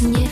Мне